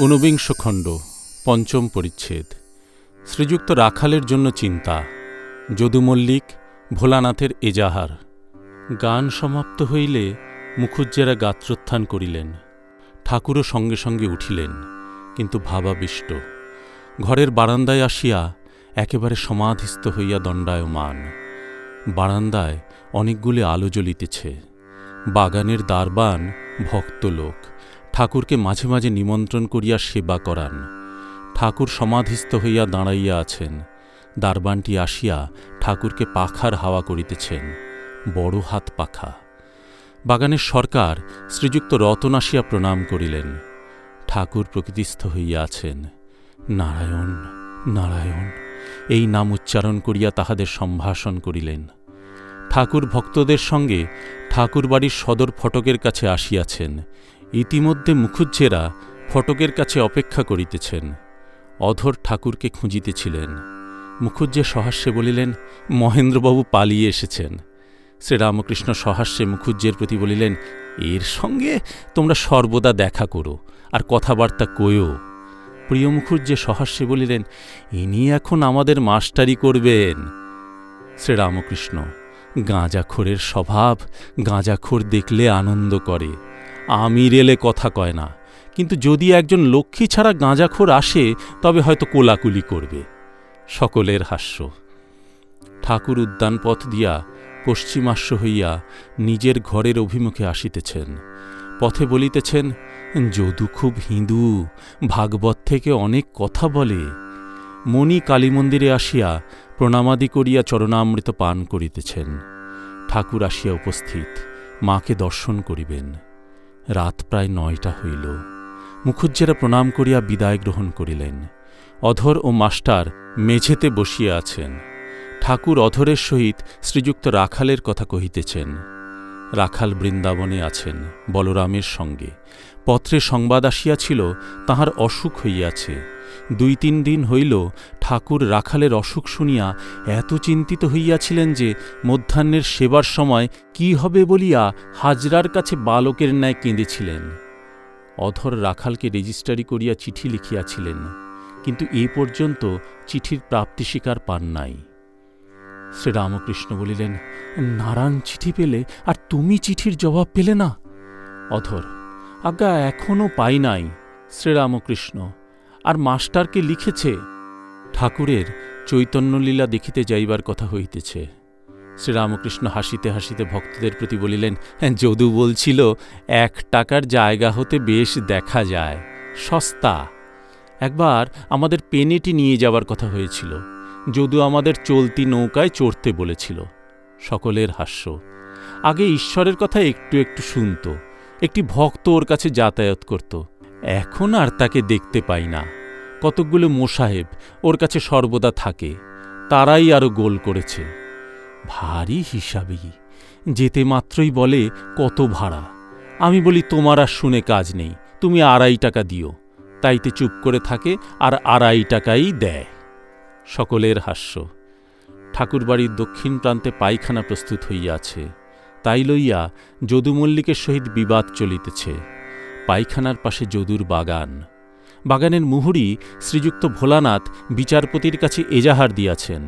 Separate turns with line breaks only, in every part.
ঊনবিংশ খণ্ড, পঞ্চম পরিচ্ছেদ। শ্রীযুক্ত রাখালের জন্য চিন্তা যদু মল্লিক ভোলানাথের এজাহার। গান সমাপ্ত হইলে মুখুজ্জেরা গাত্রোত্থান করিলেন। ঠাকুরও সঙ্গে সঙ্গে উঠিলেন, কিন্তু ভাবাবিষ্ট। ঘরের বারান্দায় আসিয়া একেবারে সমাধিস্থ হইয়া দণ্ডায়মান। বারান্দায় অনেকগুলি আলো জ্বলিতেছে। বাগানের দ্বারবান ভক্ত লোক ঠাকুরকে মাঝে মাঝে নিমন্ত্রণ করিয়া সেবা করান। ঠাকুর সমাধিস্থ হইয়া দাঁড়াইয়া আছেন। দারবানটি আসিয়া ঠাকুরকে পাখার হাওয়া করিতেছেন। বড় হাত পাখা। বাগানের সরকার শ্রীযুক্ত রতন আসিয়া প্রণাম করিলেন। ঠাকুর প্রকৃতিস্থ হইয়া আছেন। নারায়ণ নারায়ণ, এই নাম উচ্চারণ করিয়া তাহাদের সম্ভাষণ করিলেন। ঠাকুর ভক্তদের সঙ্গে ঠাকুরবাড়ির সদর ফটকের কাছে আসিয়াছেন। ইতিমধ্যে মুখুজ্জেরা ফটকের কাছে অপেক্ষা করিতেছেন। অধর ঠাকুরকে খুঁজিতেছিলেন। মুখুজ্জে সহাস্যে বলিলেন, মহেন্দ্রবাবু পালিয়ে এসেছেন। শ্রীরামকৃষ্ণ সহাস্যে মুখুজ্জের প্রতি বলিলেন, এর সঙ্গে তোমরা সর্বদা দেখা করো, আর কথাবার্তা কয়ও প্রিয় মুখুজ্জে সহাস্যে বলিলেন ইনি এখন আমাদের মাস্টারি করবেন। শ্রীরামকৃষ্ণ, গাঁজাখোরের স্বভাব, গাঁজাখোর দেখলে আনন্দ করে। আমি রেলে কথা কয় না। কিন্তু যদি একজন লক্ষ্মী ছাড়া গাঁজাখোর আসে, তবে হয়তো কোলাকুলি করবে। সকলের হাস্য। ঠাকুর উদ্যান পথ দিয়া পশ্চিমাস্য হইয়া নিজের ঘরের অভিমুখে আসিতেছেন। পথে বলিতেছেন, যদু খুব হিন্দু, ভাগবত থেকে অনেক কথা বলে। মণি কালীমন্দিরে আসিয়া প্রণামাদি করিয়া চরণামৃত পান করিতেছেন। ঠাকুর আসিয়া উপস্থিত, মাকে দর্শন করিবেন। রাত প্রায় নয়টা হইল। মুখুজ্জেরা প্রণাম করিয়া বিদায় গ্রহণ করিলেন। অধর ও মাস্টার মেঝেতে বসিয়া আছেন। ঠাকুর অধরের সহিত শ্রীযুক্ত রাখালের কথা কহিতেছেন। রাখাল বৃন্দাবনে আছেন বলরামের সঙ্গে। পত্রে সংবাদ আসিয়াছিল, তাহার অসুখ হইয়াছে। দুই তিন দিন হইল ঠাকুর রাখালের অসুখ শুনিয়া এত চিন্তিত হইয়াছিলেন যে মধ্যাহ্নের সেবার সময় কি হবে বলিয়া হাজরার কাছে বালকের ন্যায় কেঁদেছিলেন। অধর রাখালকে রেজিস্ট্রারি করিয়া চিঠি লিখিয়াছিলেন, কিন্তু এ পর্যন্ত চিঠির প্রাপ্তি স্বীকার পান নাই। শ্রীরামকৃষ্ণ বলিলেন, নারায়ণ চিঠি পেলে আর তুমি চিঠির জবাব পেলে না? অধর, আজ্ঞা এখনও পাই নাই, শ্রীরামকৃষ্ণ। আর মাস্টারকে লিখেছে ঠাকুরের চৈতন্যলীলা দেখিতে যাইবার কথা হইতেছে। শ্রীরামকৃষ্ণ হাসিতে হাসিতে ভক্তদের প্রতি বলিলেন "হ্যাঁ, যদু বলছিল এক টাকার জায়গা হতে বেশ দেখা যায় সস্তা। একবার আমাদের পেনেটি নিয়ে যাবার কথা হয়েছিল। যদু আমাদের চলতি নৌকায় চড়তে বলেছিল। সকলের হাস্য। আগে ঈশ্বরের কথা একটু একটু শুনত। একটি ভক্ত ওর কাছে যাতায়াত করত। এখন আর তাকে দেখতে পাই না। কতকগুলো মোসাহেব ওর কাছে সর্বদা থাকে, তারাই আরও গোল করেছে। ভারী হিসাবই যেতে মাত্রই বলে, কত ভাড়া। আমি বলি, তোমার আর শুনে কাজ নেই, তুমি আড়াই টাকা দিও। তাইতে চুপ করে থাকে আর আড়াই টাকাই দেয়। সকলের হাস্য। ঠাকুরবাড়ির দক্ষিণ প্রান্তে পায়খানা প্রস্তুত হইয়াছে। তাই লইয়া যদু মল্লিকের সহিত বিবাদ চলিতেছে। পায়খানার পাশে যদুর বাগান। বাগানের মুহুরি শ্রীযুক্ত ভোলানাথ বিচারপতির কাছে এজাহার দিয়াছেন।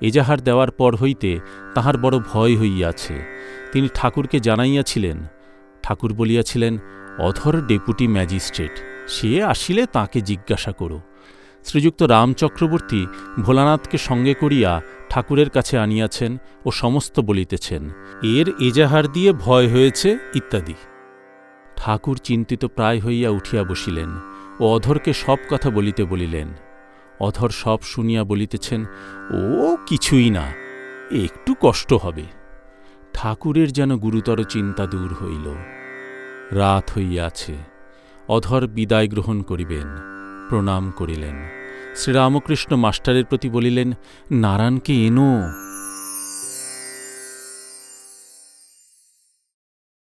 এজাহার দেওয়ার পর হইতে তাহার বড় ভয় হইয়াছে। তিনি ঠাকুরকে জানাইয়াছিলেন, ঠাকুর বলিয়াছিলেন, অধর ডেপুটি ম্যাজিস্ট্রেট, সে আসিলে তাকে জিজ্ঞাসা করো। শ্রীযুক্ত রাম চক্রবর্তী ভোলানাথকে সঙ্গে করিয়া ঠাকুরের কাছে আনিয়াছেন ও সমস্ত বলিতেছেন, এর এজাহার দিয়ে ভয় হয়েছে, ইত্যাদি। ঠাকুর চিন্তিত প্রায় হইয়া উঠিয়া বসিলেন ও অধরকে সব কথা বলিতে বলিলেন। অধর সব শুনিয়া বলিতেছেন, ও, কিছুই না, একটু কষ্ট হবে। ঠাকুরের যেন গুরুতর চিন্তা দূর হইল। রাত হইয়াছে। অধর বিদায় গ্রহণ করিবেন, প্রণাম করিলেন। শ্রীরামকৃষ্ণ মাস্টারের প্রতি বলিলেন, নারায়ণকে এনো।